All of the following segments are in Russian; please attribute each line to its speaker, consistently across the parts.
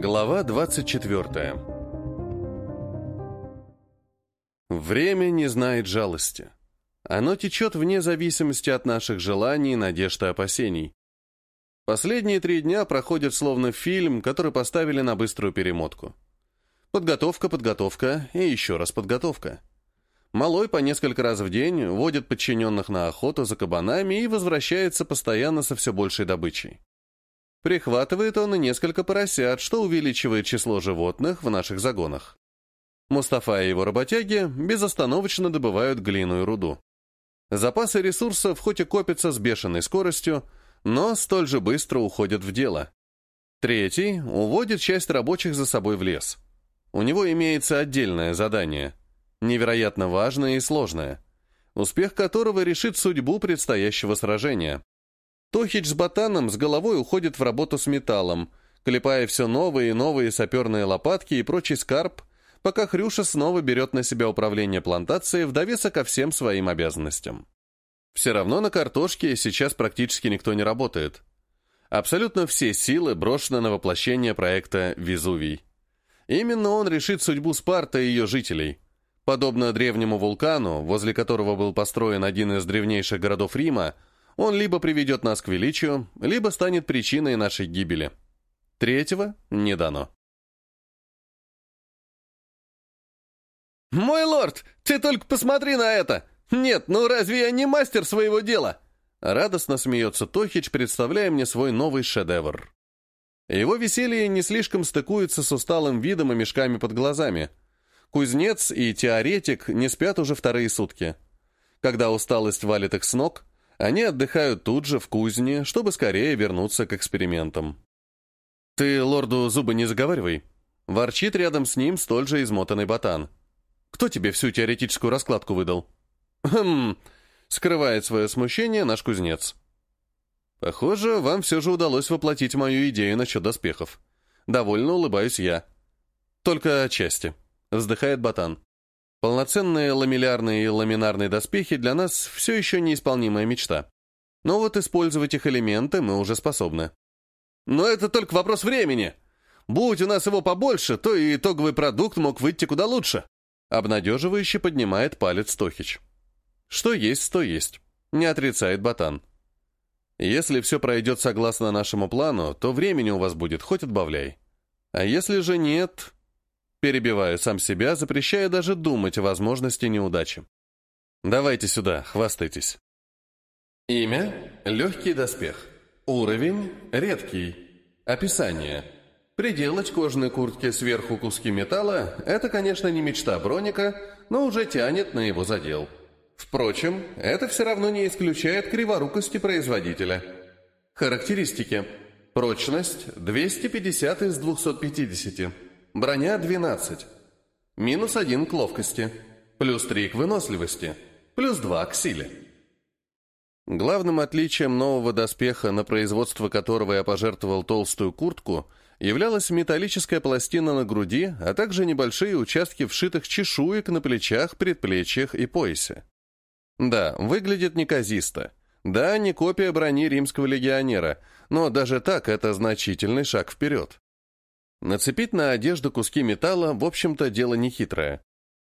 Speaker 1: Глава 24 Время не знает жалости. Оно течет вне зависимости от наших желаний, надежд и опасений. Последние три дня проходят словно фильм, который поставили на быструю перемотку. Подготовка, подготовка и еще раз подготовка. Малой по несколько раз в день водит подчиненных на охоту за кабанами и возвращается постоянно со все большей добычей. Прихватывает он и несколько поросят, что увеличивает число животных в наших загонах. Мустафа и его работяги безостановочно добывают глину и руду. Запасы ресурсов хоть и копятся с бешеной скоростью, но столь же быстро уходят в дело. Третий уводит часть рабочих за собой в лес. У него имеется отдельное задание, невероятно важное и сложное, успех которого решит судьбу предстоящего сражения. Тохич с ботаном с головой уходит в работу с металлом, клепая все новые и новые саперные лопатки и прочий скарб, пока Хрюша снова берет на себя управление плантацией в довесок ко всем своим обязанностям. Все равно на картошке сейчас практически никто не работает. Абсолютно все силы брошены на воплощение проекта «Везувий». Именно он решит судьбу Спарта и ее жителей. Подобно древнему вулкану, возле которого был построен один из древнейших городов Рима, он либо приведет нас к величию, либо станет причиной нашей гибели. Третьего не дано.
Speaker 2: «Мой лорд, ты только посмотри на это! Нет, ну разве я не мастер своего дела?»
Speaker 1: Радостно смеется Тохич, представляя мне свой новый шедевр. Его веселье не слишком стыкуется с усталым видом и мешками под глазами. Кузнец и теоретик не спят уже вторые сутки. Когда усталость валит их с ног, они отдыхают тут же, в кузне, чтобы скорее вернуться к экспериментам. «Ты лорду зубы не заговаривай», — ворчит рядом с ним столь же измотанный ботан. Кто тебе всю теоретическую раскладку выдал? Хм, скрывает свое смущение наш кузнец. Похоже, вам все же удалось воплотить мою идею насчет доспехов. Довольно улыбаюсь я. Только отчасти. Вздыхает ботан. Полноценные ламеллярные и ламинарные доспехи для нас все еще неисполнимая мечта. Но вот использовать их элементы мы уже способны.
Speaker 2: Но это только вопрос времени. Будь у нас его побольше, то и итоговый продукт мог выйти куда лучше.
Speaker 1: Обнадеживающе поднимает палец Тохич. Что есть, то есть. Не отрицает ботан. Если все пройдет согласно нашему плану, то времени у вас будет хоть отбавляй. А если же нет... Перебиваю сам себя, запрещая даже думать о возможности неудачи. Давайте сюда, хвастайтесь. Имя — легкий доспех. Уровень — редкий. Описание — Приделать кожаной куртке сверху куски металла – это, конечно, не мечта Броника, но уже тянет на его задел. Впрочем, это все равно не исключает криворукости производителя. Характеристики. Прочность – 250 из 250. Броня – 12. Минус 1 к ловкости. Плюс 3 к выносливости. Плюс 2 к силе. Главным отличием нового доспеха, на производство которого я пожертвовал толстую куртку – являлась металлическая пластина на груди, а также небольшие участки вшитых чешуек на плечах, предплечьях и поясе. Да, выглядит неказисто. Да, не копия брони римского легионера, но даже так это значительный шаг вперед. Нацепить на одежду куски металла, в общем-то, дело нехитрое.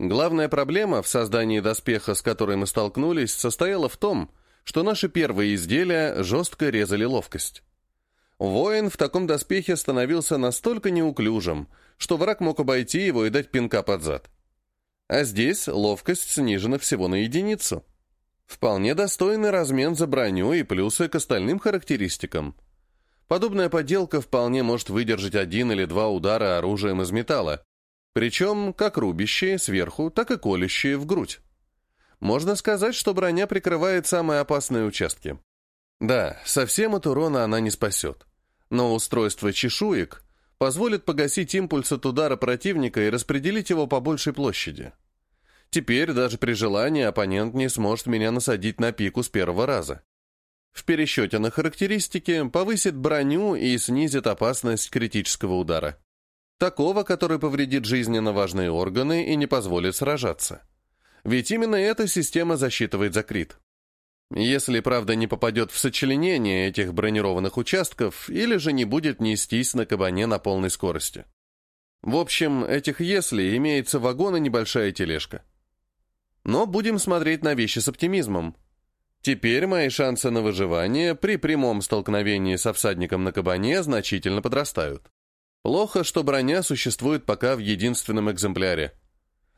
Speaker 1: Главная проблема в создании доспеха, с которой мы столкнулись, состояла в том, что наши первые изделия жестко резали ловкость. Воин в таком доспехе становился настолько неуклюжим, что враг мог обойти его и дать пинка под зад. А здесь ловкость снижена всего на единицу. Вполне достойный размен за броню и плюсы к остальным характеристикам. Подобная поделка вполне может выдержать один или два удара оружием из металла, причем как рубящие сверху, так и колющие в грудь. Можно сказать, что броня прикрывает самые опасные участки. Да, совсем от урона она не спасет. Но устройство чешуек позволит погасить импульс от удара противника и распределить его по большей площади. Теперь даже при желании оппонент не сможет меня насадить на пику с первого раза. В пересчете на характеристики повысит броню и снизит опасность критического удара. Такого, который повредит жизненно важные органы и не позволит сражаться. Ведь именно эта система засчитывает за крит. Если, правда, не попадет в сочленение этих бронированных участков или же не будет нестись на кабане на полной скорости. В общем, этих «если» имеется вагон и небольшая тележка. Но будем смотреть на вещи с оптимизмом. Теперь мои шансы на выживание при прямом столкновении со всадником на кабане значительно подрастают. Плохо, что броня существует пока в единственном экземпляре.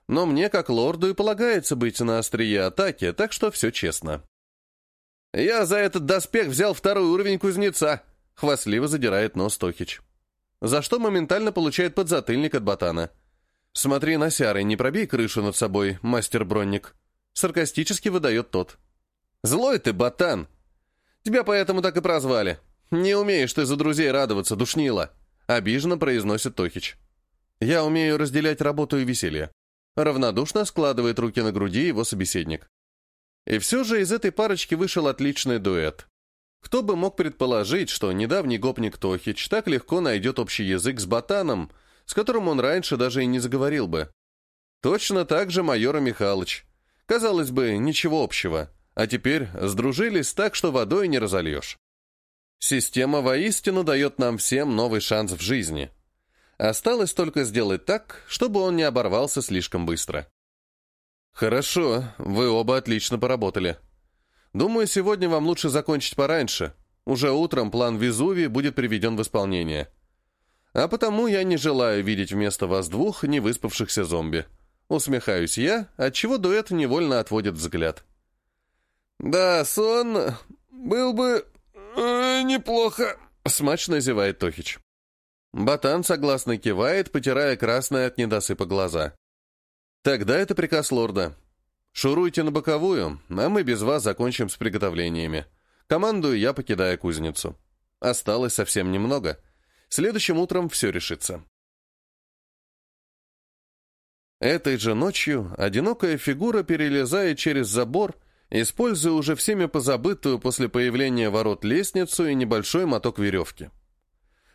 Speaker 1: Но мне, как лорду, и полагается быть на острие атаки, так что все честно. «Я за этот доспех взял второй уровень кузнеца», — хвастливо задирает нос Тохич. За что моментально получает подзатыльник от ботана. «Смотри на Сярой, не пробей крышу над собой, мастер-бронник», — саркастически выдает тот. «Злой ты, ботан! Тебя поэтому так и прозвали. Не умеешь ты за друзей радоваться, душнила!» Обиженно произносит Тохич. «Я умею разделять работу и веселье». Равнодушно складывает руки на груди его собеседник. И все же из этой парочки вышел отличный дуэт. Кто бы мог предположить, что недавний гопник Тохич так легко найдет общий язык с ботаном, с которым он раньше даже и не заговорил бы. Точно так же майора Михалыч. Казалось бы, ничего общего. А теперь сдружились так, что водой не разольешь. Система воистину дает нам всем новый шанс в жизни. Осталось только сделать так, чтобы он не оборвался слишком быстро. Хорошо, вы оба отлично поработали. Думаю, сегодня вам лучше закончить пораньше. Уже утром план Везувий будет приведен в исполнение. А потому я не желаю видеть вместо вас двух невыспавшихся зомби. Усмехаюсь я, отчего дуэт невольно отводит взгляд. «Да, сон был бы э, неплохо», — смачно зевает Тохич. Батан согласно кивает, потирая красное от недосыпа глаза. «Тогда это приказ лорда. Шуруйте на боковую, а мы без вас закончим с приготовлениями. Командую я, покидая кузницу. Осталось совсем немного. Следующим утром все решится». Этой же ночью одинокая фигура перелезает через забор используя уже всеми позабытую после появления ворот лестницу и небольшой моток веревки.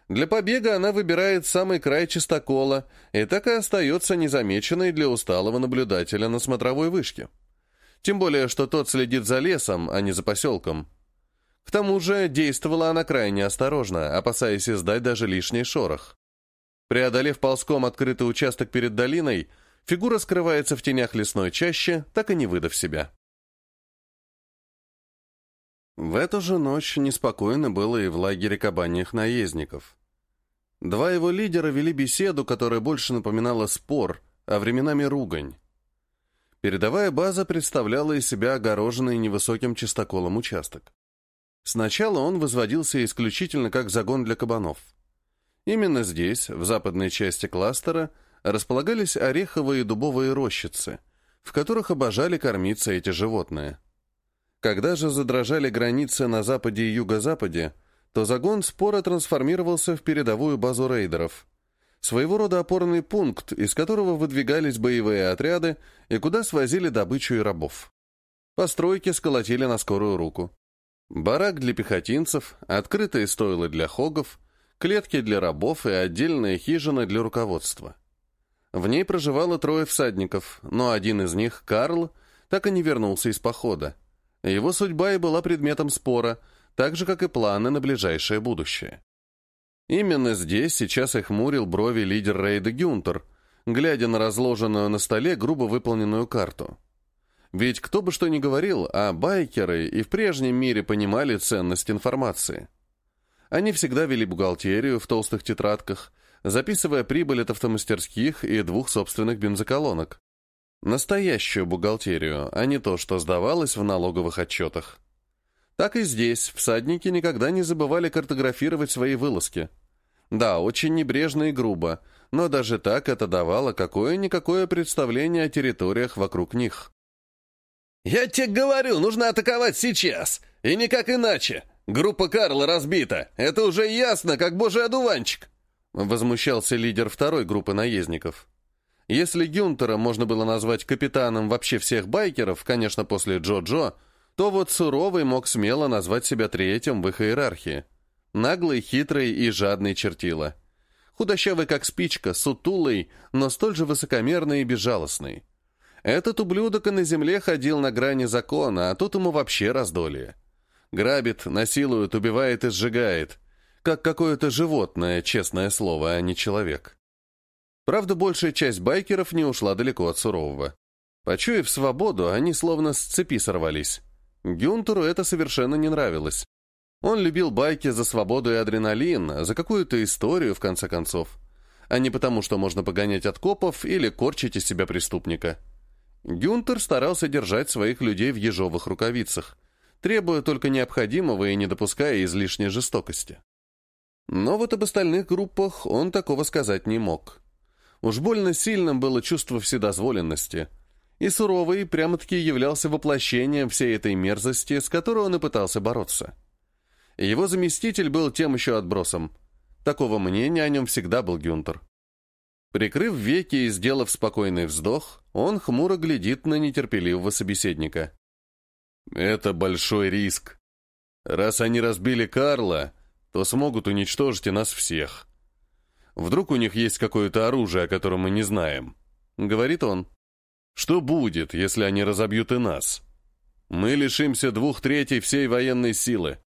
Speaker 1: Для побега она выбирает самый край чистокола и так и остается незамеченной для усталого наблюдателя на смотровой вышке. Тем более, что тот следит за лесом, а не за поселком. К тому же действовала она крайне осторожно, опасаясь издать даже лишний шорох. Преодолев ползком открытый участок перед долиной, фигура скрывается в тенях лесной чаще, так и не выдав себя. В эту же ночь неспокойно было и в лагере кабаньих наездников. Два его лидера вели беседу, которая больше напоминала спор, а временами ругань. Передовая база представляла из себя огороженный невысоким чистоколом участок. Сначала он возводился исключительно как загон для кабанов. Именно здесь, в западной части кластера, располагались ореховые и дубовые рощицы, в которых обожали кормиться эти животные. Когда же задрожали границы на западе и юго-западе, то загон спора трансформировался в передовую базу рейдеров. Своего рода опорный пункт, из которого выдвигались боевые отряды и куда свозили добычу и рабов. Постройки сколотили на скорую руку. Барак для пехотинцев, открытые стойла для хогов, клетки для рабов и отдельная хижина для руководства. В ней проживало трое всадников, но один из них, Карл, так и не вернулся из похода. Его судьба и была предметом спора, так же, как и планы на ближайшее будущее. Именно здесь сейчас их хмурил брови лидер рейда Гюнтер, глядя на разложенную на столе грубо выполненную карту. Ведь кто бы что ни говорил, а байкеры и в прежнем мире понимали ценность информации. Они всегда вели бухгалтерию в толстых тетрадках, записывая прибыль от автомастерских и двух собственных бензоколонок. Настоящую бухгалтерию, а не то, что сдавалось в налоговых отчетах. Так и здесь всадники никогда не забывали картографировать свои вылазки. Да, очень небрежно и грубо, но даже так это давало какое-никакое представление о территориях вокруг них.
Speaker 2: «Я тебе говорю, нужно атаковать сейчас, и никак иначе. Группа Карла разбита, это уже ясно, как божий одуванчик»,
Speaker 1: возмущался лидер второй группы наездников. Если Гюнтера можно было назвать капитаном вообще всех байкеров, конечно, после Джо-Джо, то вот Суровый мог смело назвать себя третьим в их иерархии. Наглый, хитрый и жадный чертила. Худощавый, как спичка, сутулый, но столь же высокомерный и безжалостный. Этот ублюдок и на земле ходил на грани закона, а тут ему вообще раздолье. Грабит, насилует, убивает и сжигает. Как какое-то животное, честное слово, а не человек. Правда, большая часть байкеров не ушла далеко от сурового. Почуяв свободу, они словно с цепи сорвались. Гюнтеру это совершенно не нравилось. Он любил байки за свободу и адреналин, за какую-то историю, в конце концов, а не потому, что можно погонять от копов или корчить из себя преступника. Гюнтер старался держать своих людей в ежовых рукавицах, требуя только необходимого и не допуская излишней жестокости. Но вот об остальных группах он такого сказать не мог. Уж больно сильным было чувство вседозволенности – и суровый прямо-таки являлся воплощением всей этой мерзости, с которой он и пытался бороться. Его заместитель был тем еще отбросом. Такого мнения о нем всегда был Гюнтер. Прикрыв веки и сделав спокойный вздох, он хмуро глядит на нетерпеливого собеседника. «Это большой риск. Раз они разбили Карла, то смогут уничтожить и нас всех. Вдруг у них есть какое-то оружие, о котором мы не знаем», — говорит он. Что будет, если они разобьют и нас? Мы лишимся двух третей всей военной силы.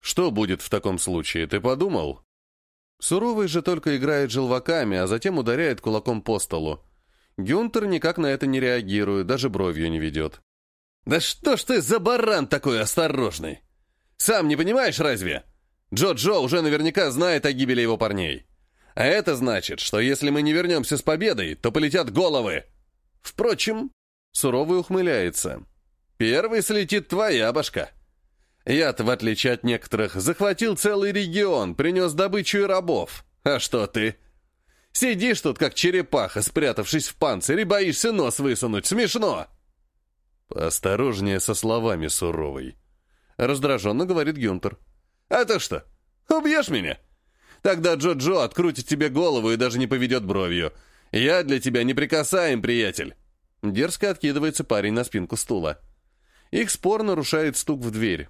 Speaker 1: Что будет в таком случае, ты подумал? Суровый же только играет желваками, а затем ударяет кулаком по столу. Гюнтер никак на это не реагирует, даже бровью не ведет. «Да что ж ты за баран такой осторожный? Сам не понимаешь разве? Джо-Джо уже наверняка знает о гибели его парней. А это значит, что если мы не вернемся с победой, то полетят головы. Впрочем, суровый ухмыляется. Первый слетит твоя башка. Я-то, в отличие от некоторых, захватил целый регион, принес добычу и рабов. А что ты? Сидишь тут, как черепаха, спрятавшись в панцире, боишься нос высунуть. Смешно!» «Осторожнее со словами, суровый», — раздраженно говорит Гюнтер. «А то что, убьешь меня? Тогда Джо-Джо открутит тебе голову и даже не поведет бровью. «Я для тебя неприкасаем, приятель!» Дерзко откидывается парень на спинку стула. Их спор нарушает стук в дверь.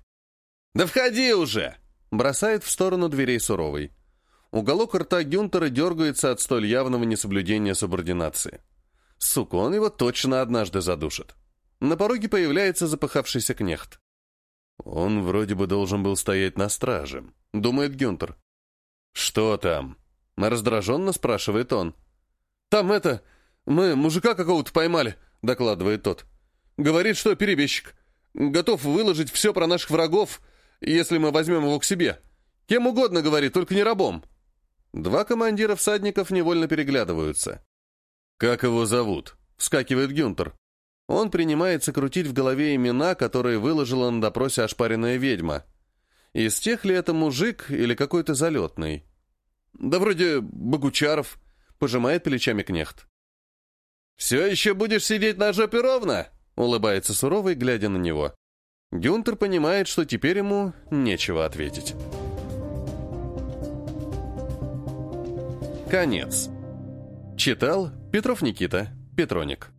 Speaker 1: «Да входи уже!» Бросает в сторону дверей суровый. Уголок рта Гюнтера дергается от столь явного несоблюдения субординации. Сука, он его точно однажды задушит. На пороге появляется запыхавшийся кнехт. Он вроде бы должен был стоять на страже, думает Гюнтер. «Что там?» Раздраженно спрашивает он. «Там это... Мы мужика какого-то поймали», — докладывает тот. «Говорит, что перебежчик. Готов выложить все про наших врагов, если мы возьмем его к себе. Кем угодно, говорит, только не рабом». Два командира всадников невольно переглядываются. «Как его зовут?» — вскакивает Гюнтер. Он принимается крутить в голове имена, которые выложила на допросе ошпаренная ведьма. Из тех ли это мужик или какой-то залетный? Да вроде Богучаров, пожимает плечами кнехт. «Все еще будешь сидеть на жопе ровно?» — улыбается суровый, глядя на него. Гюнтер понимает, что теперь ему нечего ответить. Конец. Читал Петров Никита, Петроник.